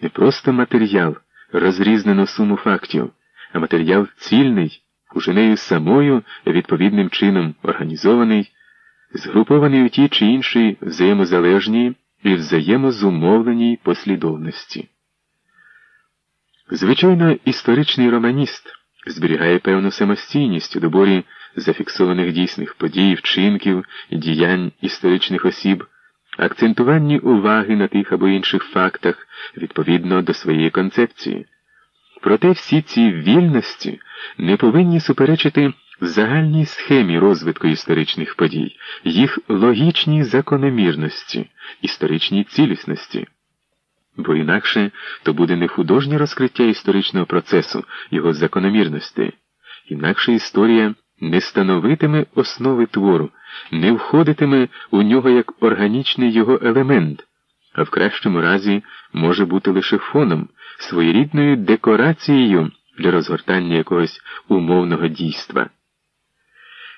не просто матеріал, розрізнену суму фактів, а матеріал цільний, уже нею самою відповідним чином організований, згрупований у ті чи іншій взаємозалежній і взаємозумовленій послідовності. Звичайно, історичний романіст зберігає певну самостійність у доборі зафіксованих дійсних подій, вчинків діянь історичних осіб, акцентуванні уваги на тих або інших фактах відповідно до своєї концепції. Проте всі ці вільності не повинні суперечити загальній схемі розвитку історичних подій, їх логічній закономірності, історичній цілісності. Бо інакше то буде не художнє розкриття історичного процесу, його закономірності, інакше історія не становитиме основи твору, не входитиме у нього як органічний його елемент, а в кращому разі може бути лише фоном, своєрідною декорацією для розгортання якогось умовного дійства.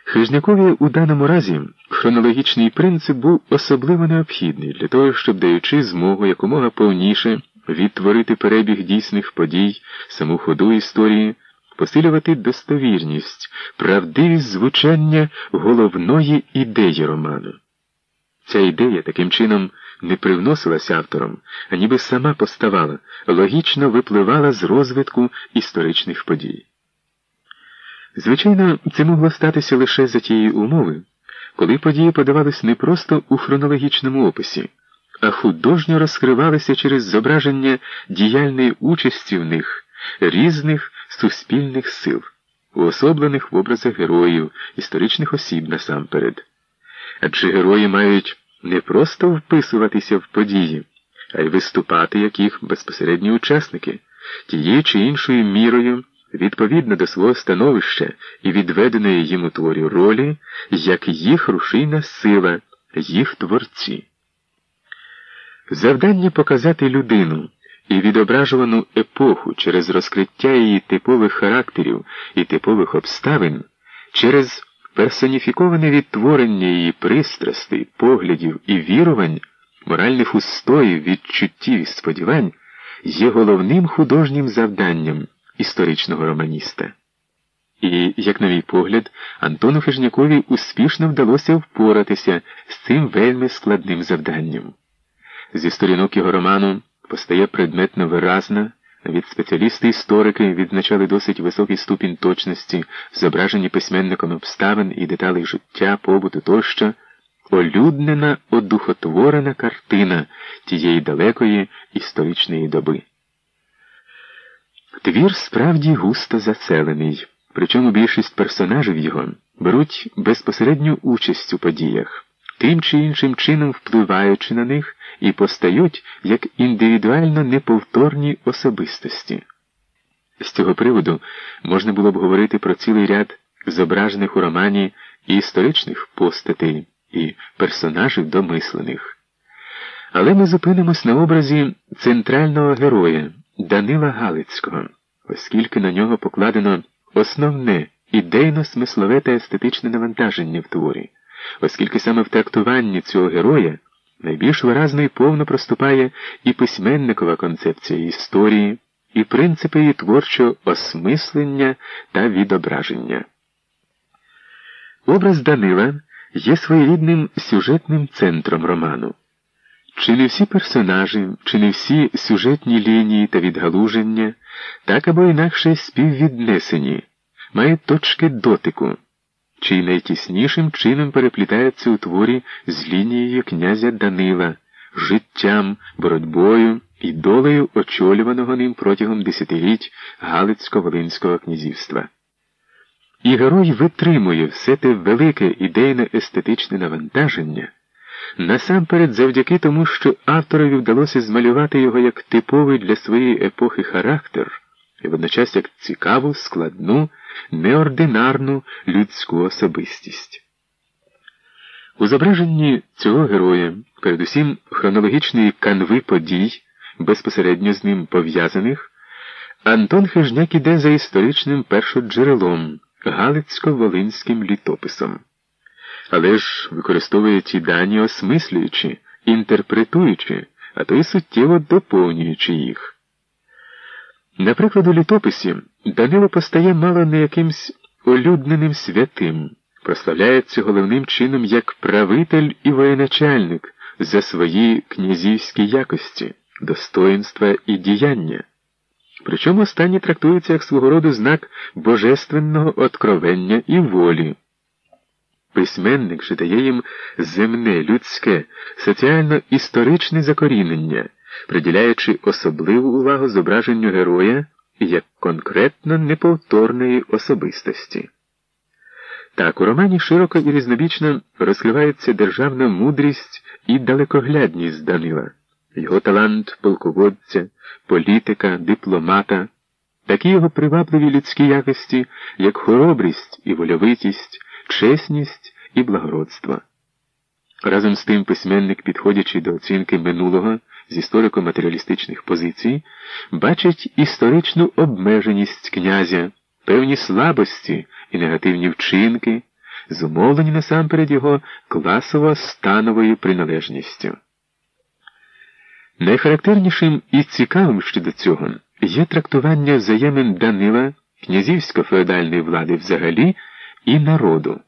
Хижнякові у даному разі хронологічний принцип був особливо необхідний для того, щоб даючи змогу якомога повніше відтворити перебіг дійсних подій, саму ходу історії, посилювати достовірність, правдивість звучання головної ідеї роману. Ця ідея таким чином не привносилась автором, а ніби сама поставала, логічно випливала з розвитку історичних подій. Звичайно, це могло статися лише за тієї умови, коли події подавались не просто у хронологічному описі, а художньо розкривалися через зображення діяльної участі в них різних суспільних сил, уособлених в образах героїв, історичних осіб насамперед. Адже герої мають не просто вписуватися в події, а й виступати як їх безпосередні учасники, тією чи іншою мірою відповідно до свого становища і відведеної їм у творі ролі, як їх рушійна сила, їх творці. Завдання показати людину і відображувану епоху через розкриття її типових характерів і типових обставин, через персоніфіковане відтворення її пристрастей, поглядів і вірувань, моральних устоїв, відчуттів і сподівань є головним художнім завданням історичного романіста. І, як на мій погляд, Антону Хижнякові успішно вдалося впоратися з цим вельми складним завданням. Зі сторінок його роману постає предметно виразна, від спеціалісти-історики відзначали досить високий ступінь точності в зображенні письменником обставин і деталей життя, побуту тощо, олюднена, одухотворена картина тієї далекої історичної доби. Твір справді густо заселений, причому більшість персонажів його беруть безпосередню участь у подіях, тим чи іншим чином впливаючи на них і постають як індивідуально неповторні особистості. З цього приводу можна було б говорити про цілий ряд зображених у романі і історичних постатей, і персонажів домислених. Але ми зупинимось на образі центрального героя. Данила Галицького, оскільки на нього покладено основне ідейно-смислове та естетичне навантаження в творі, оскільки саме в трактуванні цього героя найбільш виразно і повно проступає і письменникова концепція історії, і принципи її творчого осмислення та відображення. Образ Данила є своєрідним сюжетним центром роману. Чи не всі персонажі, чи не всі сюжетні лінії та відгалуження, так або інакше співвіднесені, мають точки дотику, чи найтіснішим чином переплітаються у творі з лінією князя Данила, життям, боротьбою і долею очолюваного ним протягом десятиліть Галицько-Волинського князівства. І герой витримує все те велике ідейно естетичне навантаження. Насамперед завдяки тому, що авторові вдалося змалювати його як типовий для своєї епохи характер і водночас як цікаву, складну, неординарну людську особистість. У зображенні цього героя, передусім хронологічної канви подій, безпосередньо з ним пов'язаних, Антон Хижняк іде за історичним першоджерелом Галицько-Волинським літописом але ж використовує ті дані осмислюючи, інтерпретуючи, а то й суттєво доповнюючи їх. Наприклад, у літописі Данило постає мало не якимсь олюдненим святим, прославляється головним чином як правитель і воєначальник за свої князівські якості, достоїнства і діяння. Причому останні трактуються як свого роду знак божественного откровення і волі. Письменник же дає їм земне, людське, соціально-історичне закорінення, приділяючи особливу увагу зображенню героя як конкретно неповторної особистості. Так, у романі широко і різнобічно розкривається державна мудрість і далекоглядність Данила, його талант полководця, політика, дипломата, такі його привабливі людські якості, як хоробрість і вольовитість, чесність і благородство. Разом з тим письменник, підходячи до оцінки минулого з історико-матеріалістичних позицій, бачить історичну обмеженість князя, певні слабості і негативні вчинки, зумовлені насамперед його класово-становою приналежністю. Найхарактернішим і цікавим щодо цього є трактування взаємин Данила, князівсько-феодальної влади взагалі і народу.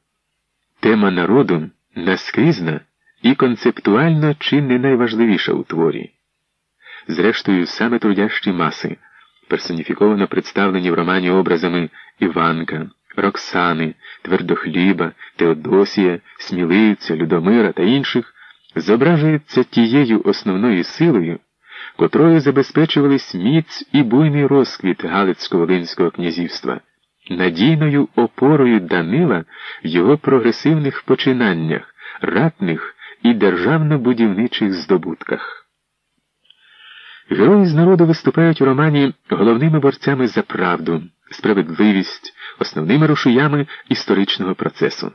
Тема народу наскрізна і концептуально чи не найважливіша у творі. Зрештою, саме трудящі маси, персоніфіковано представлені в романі образами Іванка, Роксани, Твердохліба, Теодосія, Сміливця, Людомира та інших, зображуються тією основною силою, котрою забезпечувались міць і буйний розквіт Галицько-Волинського князівства, надійною опорою Данила в його прогресивних починаннях, ратних і державно-будівничих здобутках. Герої з народу виступають у романі головними борцями за правду, справедливість, основними рушуями історичного процесу.